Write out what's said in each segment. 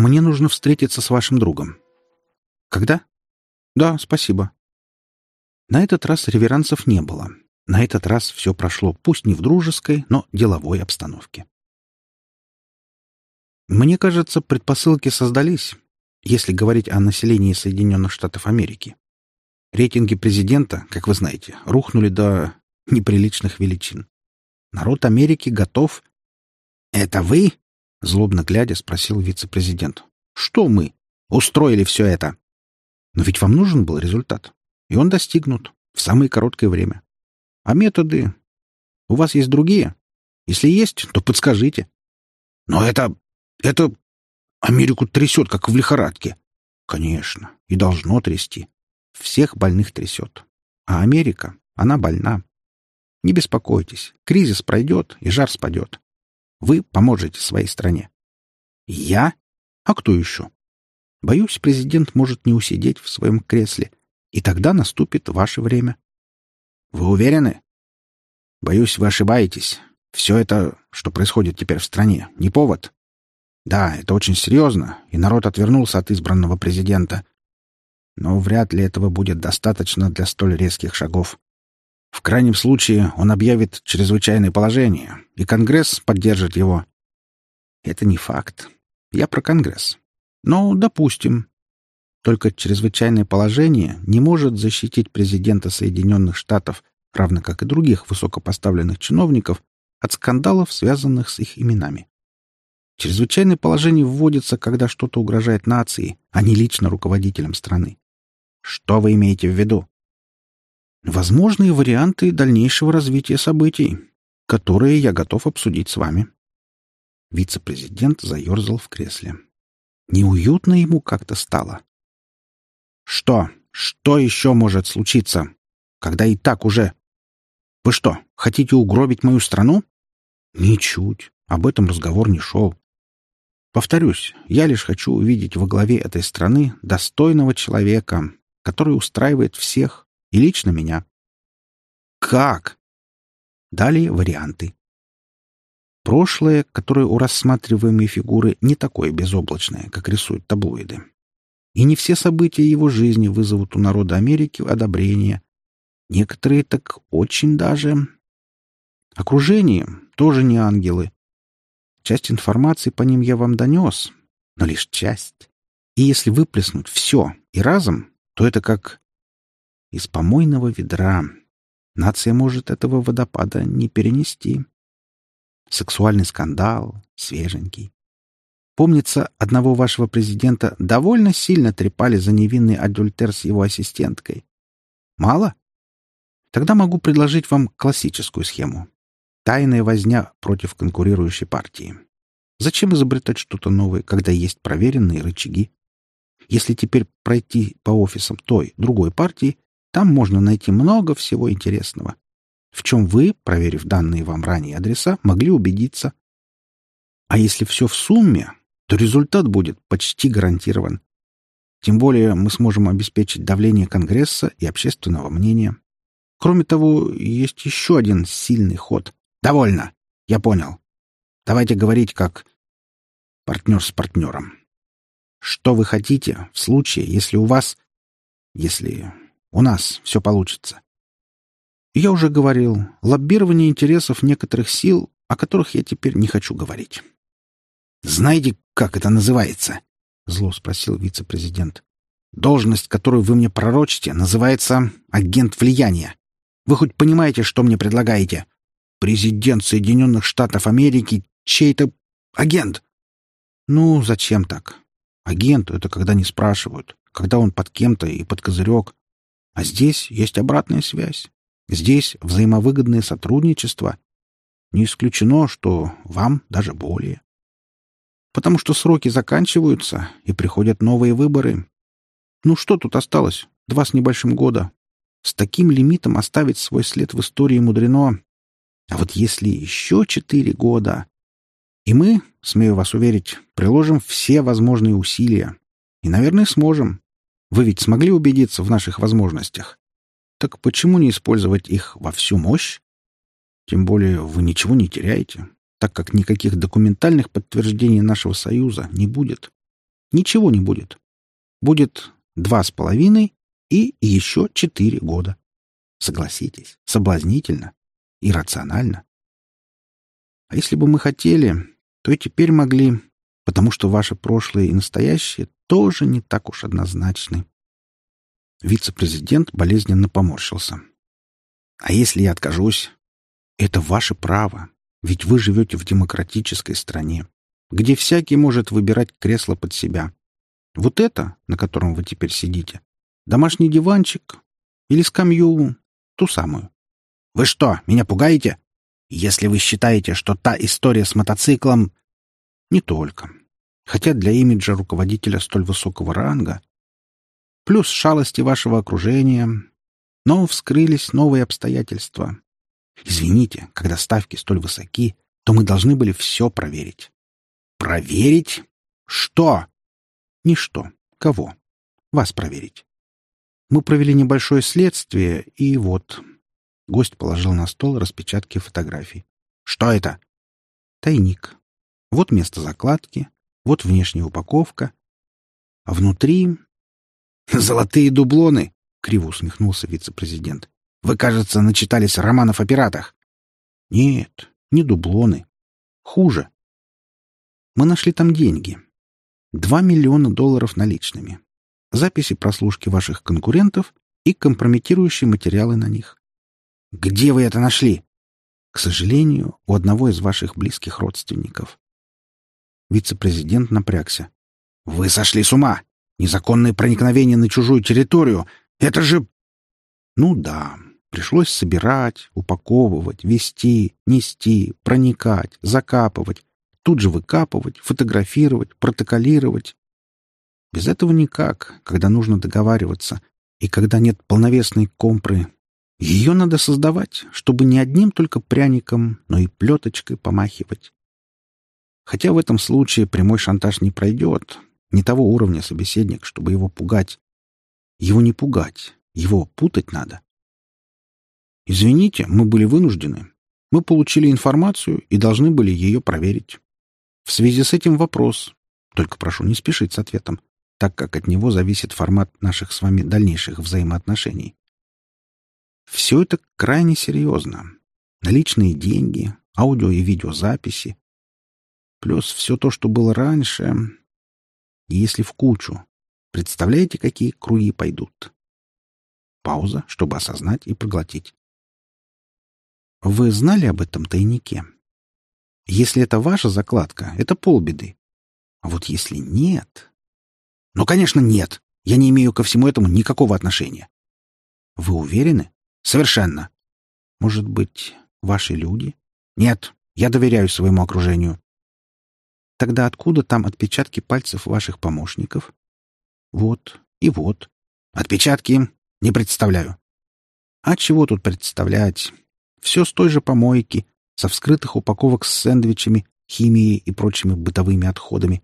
Мне нужно встретиться с вашим другом. Когда? Да, спасибо. На этот раз реверансов не было. На этот раз все прошло пусть не в дружеской, но деловой обстановке. Мне кажется, предпосылки создались, если говорить о населении Соединенных Штатов Америки. Рейтинги президента, как вы знаете, рухнули до неприличных величин. Народ Америки готов... «Это вы?» — злобно глядя спросил вице-президент. «Что мы? Устроили все это!» «Но ведь вам нужен был результат, и он достигнут в самое короткое время. А методы... У вас есть другие? Если есть, то подскажите». «Но это... это... Америку трясет, как в лихорадке». «Конечно, и должно трясти. Всех больных трясет. А Америка, она больна. Не беспокойтесь, кризис пройдет и жар спадет. Вы поможете своей стране. Я? А кто еще? Боюсь, президент может не усидеть в своем кресле, и тогда наступит ваше время. Вы уверены? Боюсь, вы ошибаетесь. Все это, что происходит теперь в стране, не повод. Да, это очень серьезно, и народ отвернулся от избранного президента. Но вряд ли этого будет достаточно для столь резких шагов. В крайнем случае он объявит чрезвычайное положение, и Конгресс поддержит его. Это не факт. Я про Конгресс. Но, допустим. Только чрезвычайное положение не может защитить президента Соединенных Штатов, равно как и других высокопоставленных чиновников, от скандалов, связанных с их именами. Чрезвычайное положение вводится, когда что-то угрожает нации, а не лично руководителям страны. Что вы имеете в виду? Возможные варианты дальнейшего развития событий, которые я готов обсудить с вами. Вице-президент заерзал в кресле. Неуютно ему как-то стало. Что? Что еще может случиться? Когда и так уже... Вы что, хотите угробить мою страну? Ничуть. Об этом разговор не шел. Повторюсь, я лишь хочу увидеть во главе этой страны достойного человека, который устраивает всех, и лично меня. Как? Далее варианты. Прошлое, которое у рассматриваемой фигуры не такое безоблачное, как рисуют таблоиды. И не все события его жизни вызовут у народа Америки одобрение. Некоторые так очень даже... Окружение тоже не ангелы. Часть информации по ним я вам донес, но лишь часть. И если выплеснуть все и разом, то это как из помойного ведра. Нация может этого водопада не перенести. Сексуальный скандал, свеженький. Помнится, одного вашего президента довольно сильно трепали за невинный адюльтер с его ассистенткой. Мало? Тогда могу предложить вам классическую схему. Тайная возня против конкурирующей партии. Зачем изобретать что-то новое, когда есть проверенные рычаги? Если теперь пройти по офисам той, другой партии, там можно найти много всего интересного, в чем вы, проверив данные вам ранее адреса, могли убедиться. А если все в сумме, то результат будет почти гарантирован. Тем более мы сможем обеспечить давление Конгресса и общественного мнения. Кроме того, есть еще один сильный ход. Довольно. Я понял. Давайте говорить как партнер с партнером. Что вы хотите в случае, если у вас... Если у нас все получится. Я уже говорил, лоббирование интересов некоторых сил, о которых я теперь не хочу говорить. «Знаете, как это называется?» — зло спросил вице-президент. «Должность, которую вы мне пророчите, называется агент влияния. Вы хоть понимаете, что мне предлагаете? Президент Соединенных Штатов Америки чей-то агент». «Ну, зачем так? Агент — это когда не спрашивают, когда он под кем-то и под козырек. А здесь есть обратная связь. Здесь взаимовыгодное сотрудничество. Не исключено, что вам даже более. Потому что сроки заканчиваются, и приходят новые выборы. Ну что тут осталось? Два с небольшим года. С таким лимитом оставить свой след в истории мудрено. А вот если еще четыре года... И мы, смею вас уверить, приложим все возможные усилия. И, наверное, сможем. Вы ведь смогли убедиться в наших возможностях. Так почему не использовать их во всю мощь? Тем более вы ничего не теряете, так как никаких документальных подтверждений нашего союза не будет. Ничего не будет. Будет два с половиной и еще четыре года. Согласитесь, соблазнительно, иррационально. А если бы мы хотели, то и теперь могли, потому что ваше прошлое и настоящее тоже не так уж однозначны. Вице-президент болезненно поморщился. «А если я откажусь?» «Это ваше право, ведь вы живете в демократической стране, где всякий может выбирать кресло под себя. Вот это, на котором вы теперь сидите, домашний диванчик или скамью, ту самую. Вы что, меня пугаете? Если вы считаете, что та история с мотоциклом... Не только. Хотя для имиджа руководителя столь высокого ранга плюс шалости вашего окружения. Но вскрылись новые обстоятельства. Извините, когда ставки столь высоки, то мы должны были все проверить. Проверить? Что? Ничто. Кого? Вас проверить. Мы провели небольшое следствие, и вот... Гость положил на стол распечатки фотографий. Что это? Тайник. Вот место закладки, вот внешняя упаковка. А внутри «Золотые дублоны!» — криво усмехнулся вице-президент. «Вы, кажется, начитались романов о пиратах». «Нет, не дублоны. Хуже. Мы нашли там деньги. Два миллиона долларов наличными. Записи прослушки ваших конкурентов и компрометирующие материалы на них. Где вы это нашли? К сожалению, у одного из ваших близких родственников. Вице-президент напрягся. Вы сошли с ума! Незаконное проникновение на чужую территорию — это же... Ну да, пришлось собирать, упаковывать, вести, нести, проникать, закапывать, тут же выкапывать, фотографировать, протоколировать. Без этого никак, когда нужно договариваться, и когда нет полновесной компры. Ее надо создавать, чтобы не одним только пряником, но и плеточкой помахивать. Хотя в этом случае прямой шантаж не пройдет, не того уровня собеседник, чтобы его пугать. Его не пугать, его путать надо. Извините, мы были вынуждены. Мы получили информацию и должны были ее проверить. В связи с этим вопрос. Только прошу не спешить с ответом, так как от него зависит формат наших с вами дальнейших взаимоотношений. Все это крайне серьезно. Наличные деньги, аудио и видеозаписи. Плюс все то, что было раньше, если в кучу. Представляете, какие круги пойдут? Пауза, чтобы осознать и проглотить. Вы знали об этом тайнике? Если это ваша закладка, это полбеды. А вот если нет... Ну, конечно, нет. Я не имею ко всему этому никакого отношения. Вы уверены? Совершенно. Может быть, ваши люди? Нет, я доверяю своему окружению. Тогда откуда там отпечатки пальцев ваших помощников? Вот и вот. Отпечатки? Не представляю. А чего тут представлять? Все с той же помойки, со вскрытых упаковок с сэндвичами, химией и прочими бытовыми отходами.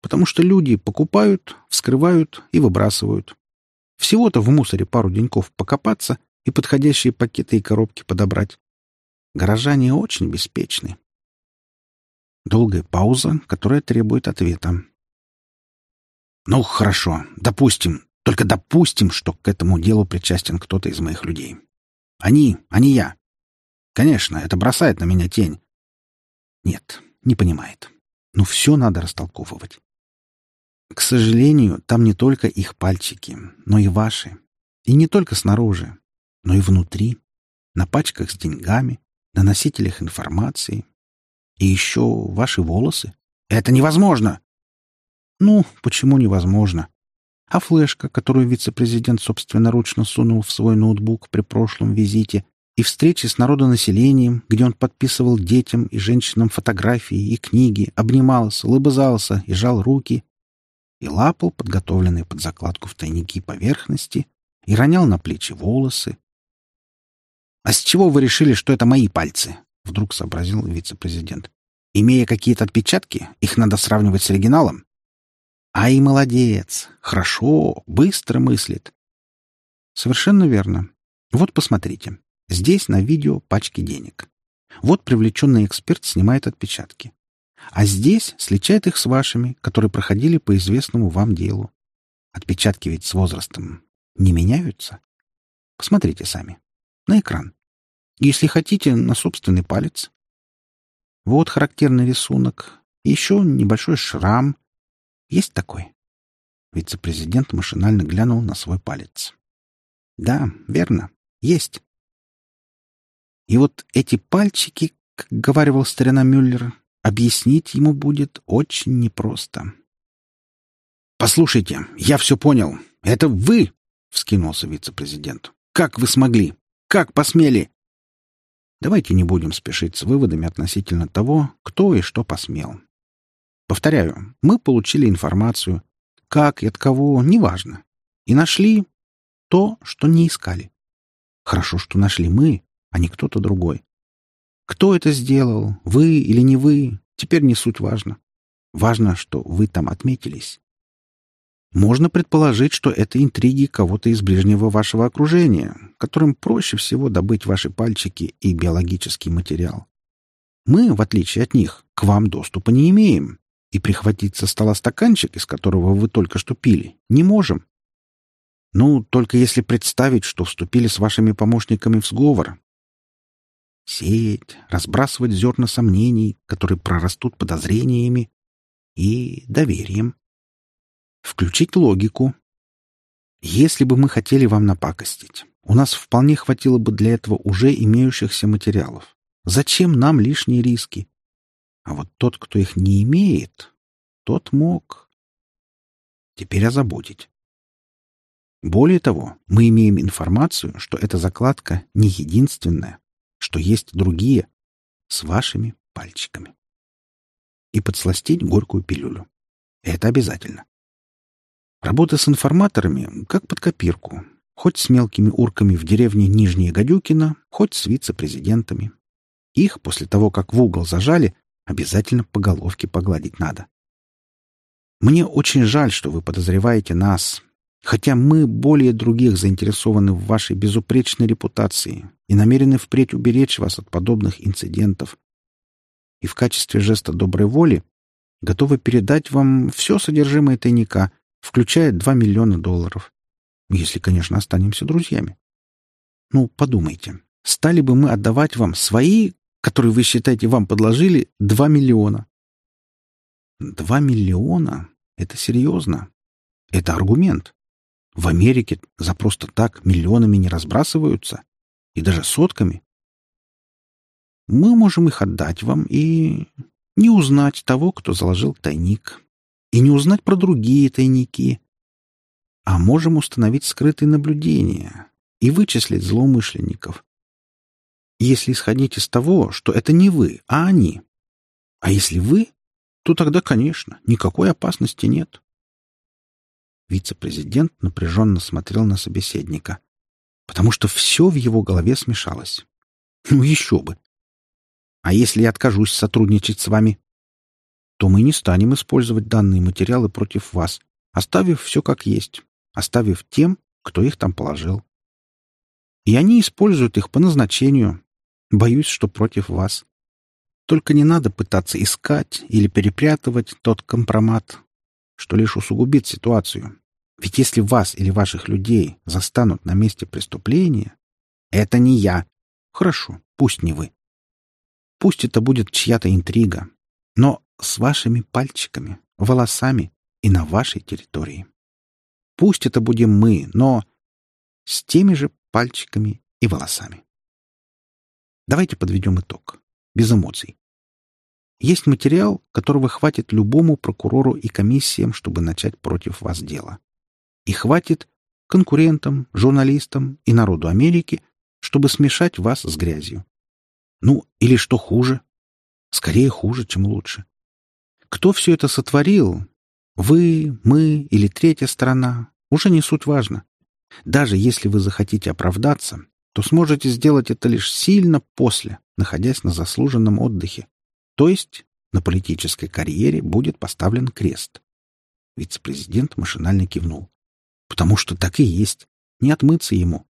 Потому что люди покупают, вскрывают и выбрасывают. Всего-то в мусоре пару деньков покопаться и подходящие пакеты и коробки подобрать. Горожане очень беспечны. Долгая пауза, которая требует ответа. «Ну, хорошо. Допустим. Только допустим, что к этому делу причастен кто-то из моих людей. Они, а не я. Конечно, это бросает на меня тень. Нет, не понимает. Но все надо растолковывать. К сожалению, там не только их пальчики, но и ваши. И не только снаружи, но и внутри, на пачках с деньгами, на носителях информации, и еще ваши волосы. Это невозможно! Ну, почему невозможно? А флешка, которую вице-президент собственноручно сунул в свой ноутбук при прошлом визите, и встречи с народонаселением, где он подписывал детям и женщинам фотографии и книги, обнимался, лыбызался и жал руки, и лапал подготовленные под закладку в тайники поверхности, и ронял на плечи волосы. «А с чего вы решили, что это мои пальцы?» Вдруг сообразил вице-президент. Имея какие-то отпечатки, их надо сравнивать с оригиналом. Ай, молодец! Хорошо, быстро мыслит. Совершенно верно. Вот посмотрите. Здесь на видео пачки денег. Вот привлеченный эксперт снимает отпечатки. А здесь сличает их с вашими, которые проходили по известному вам делу. Отпечатки ведь с возрастом не меняются. Посмотрите сами. На экран. Если хотите, на собственный палец. Вот характерный рисунок. Еще небольшой шрам. Есть такой? Вице-президент машинально глянул на свой палец. Да, верно. Есть. И вот эти пальчики, как говаривал старина Мюллер, объяснить ему будет очень непросто. «Послушайте, я все понял. Это вы!» — вскинулся вице-президент. «Как вы смогли? Как посмели?» Давайте не будем спешить с выводами относительно того, кто и что посмел. Повторяю, мы получили информацию, как и от кого, неважно, и нашли то, что не искали. Хорошо, что нашли мы, а не кто-то другой. Кто это сделал, вы или не вы, теперь не суть важно. Важно, что вы там отметились. Можно предположить, что это интриги кого-то из ближнего вашего окружения, которым проще всего добыть ваши пальчики и биологический материал. Мы, в отличие от них, к вам доступа не имеем, и прихватить со стола стаканчик, из которого вы только что пили, не можем. Ну, только если представить, что вступили с вашими помощниками в сговор. Сеять, разбрасывать зерна сомнений, которые прорастут подозрениями и доверием. Включить логику. Если бы мы хотели вам напакостить, у нас вполне хватило бы для этого уже имеющихся материалов. Зачем нам лишние риски? А вот тот, кто их не имеет, тот мог теперь озаботить. Более того, мы имеем информацию, что эта закладка не единственная, что есть другие с вашими пальчиками. И подсластить горькую пилюлю. Это обязательно. Работа с информаторами как под копирку. Хоть с мелкими урками в деревне Нижнее Гадюкино, хоть с вице-президентами. Их, после того, как в угол зажали, обязательно по головке погладить надо. Мне очень жаль, что вы подозреваете нас, хотя мы более других заинтересованы в вашей безупречной репутации и намерены впредь уберечь вас от подобных инцидентов. И в качестве жеста доброй воли готовы передать вам все содержимое тайника, включая 2 миллиона долларов. Если, конечно, останемся друзьями. Ну, подумайте, стали бы мы отдавать вам свои, которые вы считаете вам подложили, 2 миллиона? 2 миллиона — это серьезно. Это аргумент. В Америке за просто так миллионами не разбрасываются. И даже сотками. Мы можем их отдать вам и не узнать того, кто заложил тайник и не узнать про другие тайники. А можем установить скрытые наблюдения и вычислить злоумышленников. Если исходить из того, что это не вы, а они. А если вы, то тогда, конечно, никакой опасности нет. Вице-президент напряженно смотрел на собеседника, потому что все в его голове смешалось. Ну еще бы! А если я откажусь сотрудничать с вами? То мы не станем использовать данные материалы против вас, оставив все как есть, оставив тем, кто их там положил. И они используют их по назначению. Боюсь, что против вас. Только не надо пытаться искать или перепрятывать тот компромат, что лишь усугубит ситуацию. Ведь если вас или ваших людей застанут на месте преступления, это не я. Хорошо, пусть не вы. Пусть это будет чья-то интрига, но с вашими пальчиками, волосами и на вашей территории. Пусть это будем мы, но с теми же пальчиками и волосами. Давайте подведем итог, без эмоций. Есть материал, которого хватит любому прокурору и комиссиям, чтобы начать против вас дело. И хватит конкурентам, журналистам и народу Америки, чтобы смешать вас с грязью. Ну, или что хуже? Скорее хуже, чем лучше. Кто все это сотворил? Вы, мы или третья сторона? Уже не суть важно. Даже если вы захотите оправдаться, то сможете сделать это лишь сильно после, находясь на заслуженном отдыхе. То есть на политической карьере будет поставлен крест. Вице-президент машинально кивнул. Потому что так и есть. Не отмыться ему.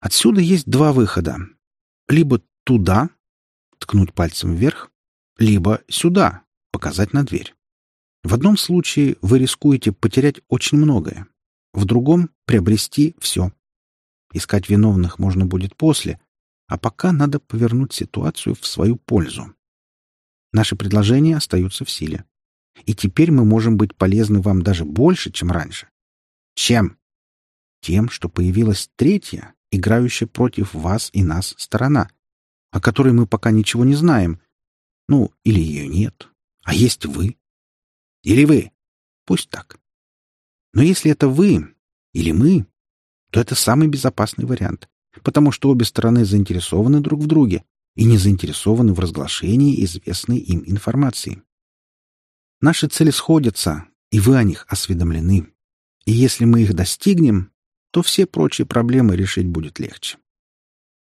Отсюда есть два выхода. Либо туда, ткнуть пальцем вверх, либо сюда, показать на дверь. В одном случае вы рискуете потерять очень многое, в другом — приобрести все. Искать виновных можно будет после, а пока надо повернуть ситуацию в свою пользу. Наши предложения остаются в силе. И теперь мы можем быть полезны вам даже больше, чем раньше. Чем? Тем, что появилась третья, играющая против вас и нас сторона, о которой мы пока ничего не знаем. Ну, или ее нет. А есть вы. Или вы. Пусть так. Но если это вы или мы, то это самый безопасный вариант, потому что обе стороны заинтересованы друг в друге и не заинтересованы в разглашении известной им информации. Наши цели сходятся, и вы о них осведомлены. И если мы их достигнем, то все прочие проблемы решить будет легче.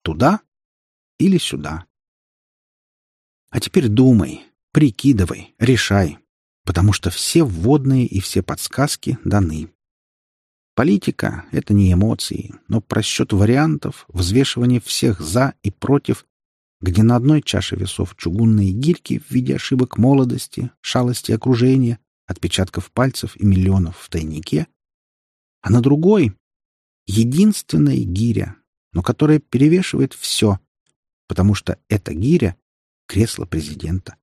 Туда или сюда. А теперь думай, прикидывай, решай, потому что все вводные и все подсказки даны. Политика — это не эмоции, но просчет вариантов, взвешивание всех «за» и «против», где на одной чаше весов чугунные гирьки в виде ошибок молодости, шалости окружения, отпечатков пальцев и миллионов в тайнике, а на другой — единственная гиря, но которая перевешивает все, потому что эта гиря — кресло президента.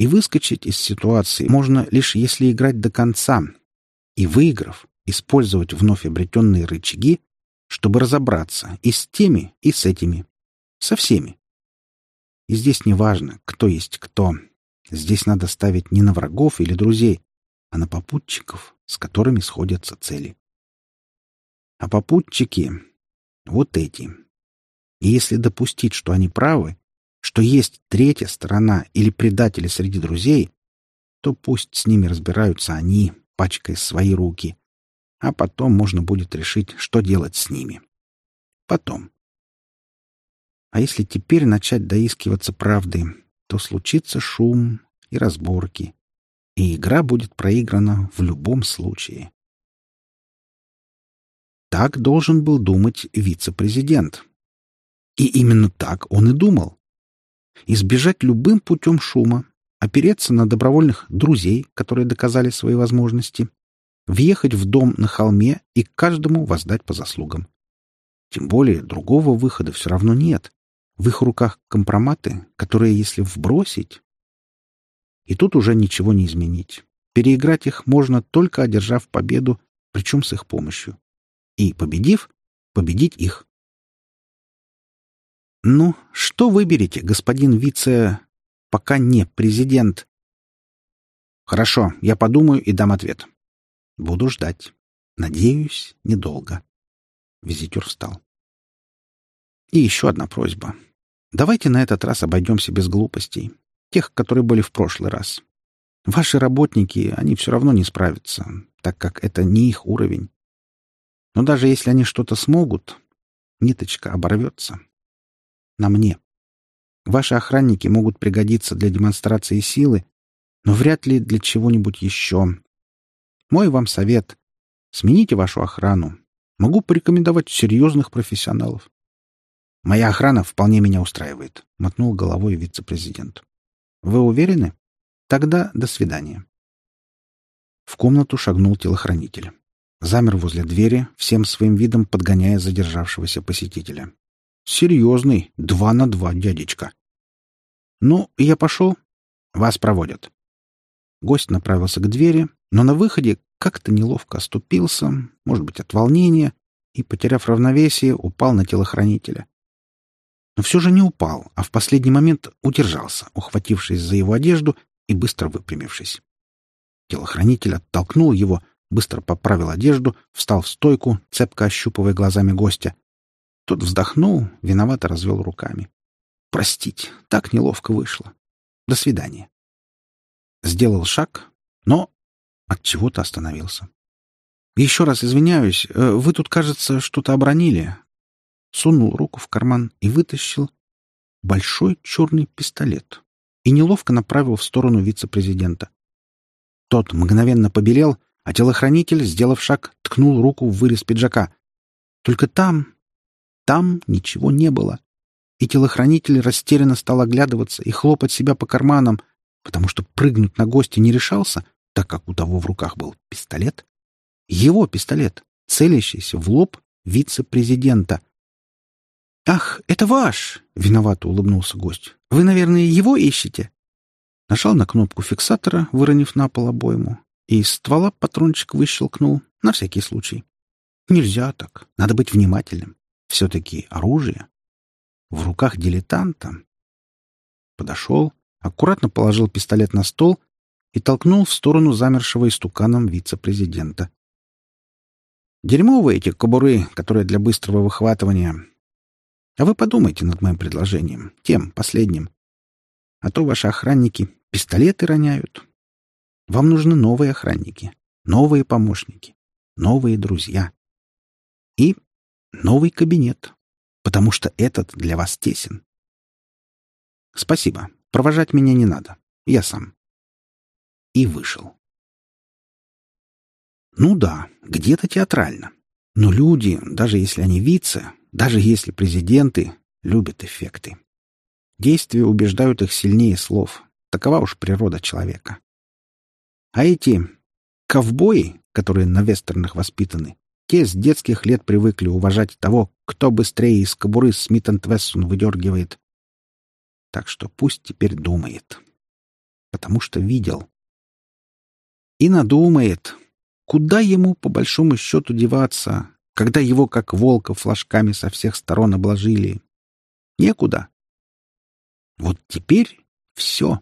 И выскочить из ситуации можно лишь если играть до конца, и, выиграв, использовать вновь обретенные рычаги, чтобы разобраться и с теми, и с этими. Со всеми. И здесь не важно, кто есть кто. Здесь надо ставить не на врагов или друзей, а на попутчиков, с которыми сходятся цели. А попутчики — вот эти. И если допустить, что они правы, что есть третья сторона или предатели среди друзей, то пусть с ними разбираются они, пачкая свои руки, а потом можно будет решить, что делать с ними. Потом. А если теперь начать доискиваться правды, то случится шум и разборки, и игра будет проиграна в любом случае. Так должен был думать вице-президент. И именно так он и думал. Избежать любым путем шума, опереться на добровольных друзей, которые доказали свои возможности, въехать в дом на холме и каждому воздать по заслугам. Тем более другого выхода все равно нет. В их руках компроматы, которые, если вбросить... И тут уже ничего не изменить. Переиграть их можно, только одержав победу, причем с их помощью. И, победив, победить их. «Ну, что выберете, господин вице... пока не президент?» «Хорошо, я подумаю и дам ответ. Буду ждать. Надеюсь, недолго. Визитер встал. И еще одна просьба. Давайте на этот раз обойдемся без глупостей. Тех, которые были в прошлый раз. Ваши работники, они все равно не справятся, так как это не их уровень. Но даже если они что-то смогут, ниточка оборвется. На мне. Ваши охранники могут пригодиться для демонстрации силы, но вряд ли для чего-нибудь еще, мой вам совет — смените вашу охрану. Могу порекомендовать серьезных профессионалов. Моя охрана вполне меня устраивает, — мотнул головой вице-президент. Вы уверены? Тогда до свидания. В комнату шагнул телохранитель. Замер возле двери, всем своим видом подгоняя задержавшегося посетителя. Серьезный, два на два дядечка. Ну, я пошел. Вас проводят. Гость направился к двери, но на выходе как-то неловко оступился, может быть, от волнения, и, потеряв равновесие, упал на телохранителя. Но все же не упал, а в последний момент удержался, ухватившись за его одежду и быстро выпрямившись. Телохранитель оттолкнул его, быстро поправил одежду, встал в стойку, цепко ощупывая глазами гостя. Тот вздохнул, виновато развел руками. «Простите, так неловко вышло. До свидания». Сделал шаг, но от чего-то остановился. Еще раз извиняюсь, э, вы тут, кажется, что-то обронили. Сунул руку в карман и вытащил большой черный пистолет и неловко направил в сторону вице-президента. Тот мгновенно побелел, а телохранитель, сделав шаг, ткнул руку в вырез пиджака. Только там, там ничего не было. и телохранитель растерянно стал оглядываться и хлопать себя по карманам, потому что прыгнуть на гостя не решался, так как у того в руках был пистолет. Его пистолет, целящийся в лоб вице-президента. «Ах, это ваш!» — виновато улыбнулся гость. «Вы, наверное, его ищете?» Нажал на кнопку фиксатора, выронив на пол обойму, и из ствола патрончик выщелкнул, на всякий случай. Нельзя так, надо быть внимательным. Все-таки оружие. В руках дилетанта. Подошел, аккуратно положил пистолет на стол и толкнул в сторону замершего истуканом вице-президента. Дерьмовые эти кобуры, которые для быстрого выхватывания. А вы подумайте над моим предложением, тем, последним. А то ваши охранники пистолеты роняют. Вам нужны новые охранники, новые помощники, новые друзья. И новый кабинет, потому что этот для вас тесен. Спасибо. Провожать меня не надо. Я сам. И вышел. Ну да, где-то театрально. Но люди, даже если они вице, даже если президенты, любят эффекты. Действия убеждают их сильнее слов. Такова уж природа человека. А эти ковбои, которые на вестернах воспитаны, те с детских лет привыкли уважать того, кто быстрее из кобуры Смит Вессон выдергивает. Так что пусть теперь думает. Потому что видел. И надумает, Куда ему, по большому счету, деваться, когда его, как волка, флажками со всех сторон обложили? Некуда. Вот теперь все.